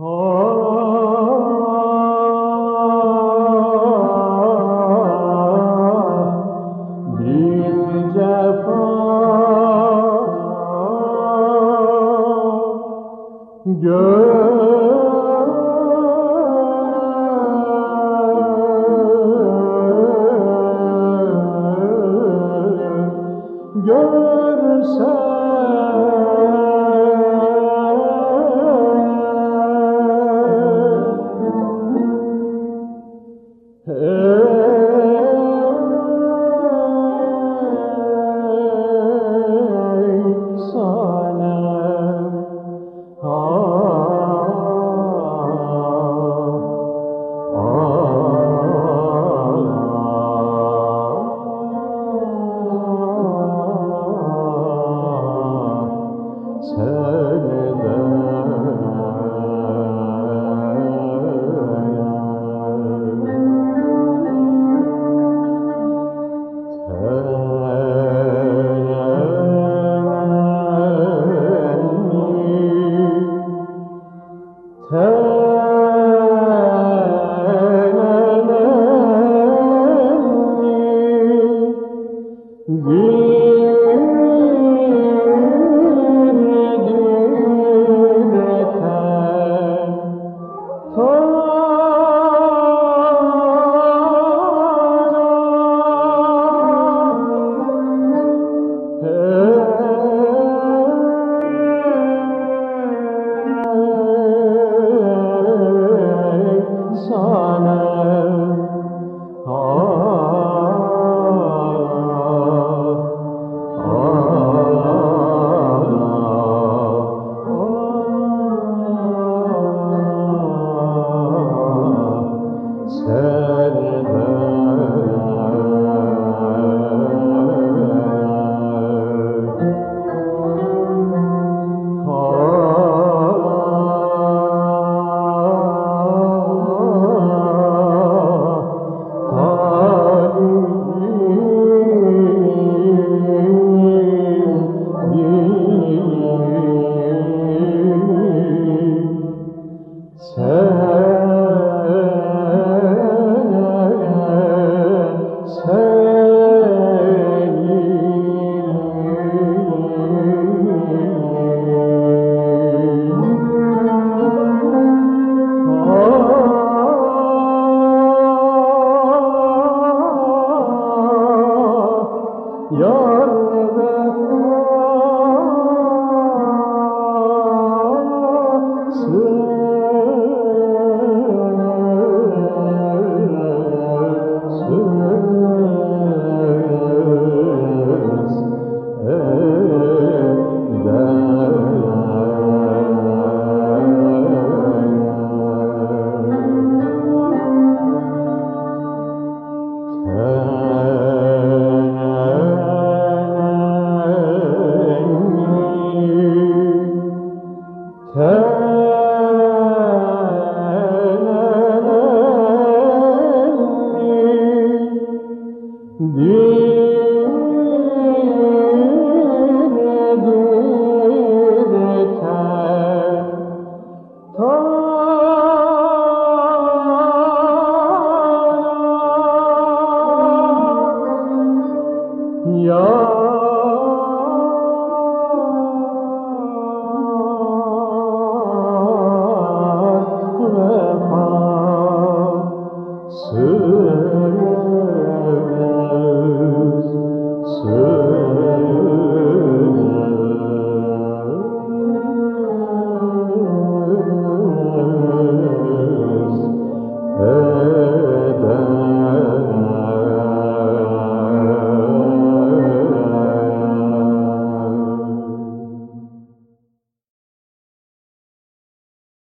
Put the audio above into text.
bin görsen Oh.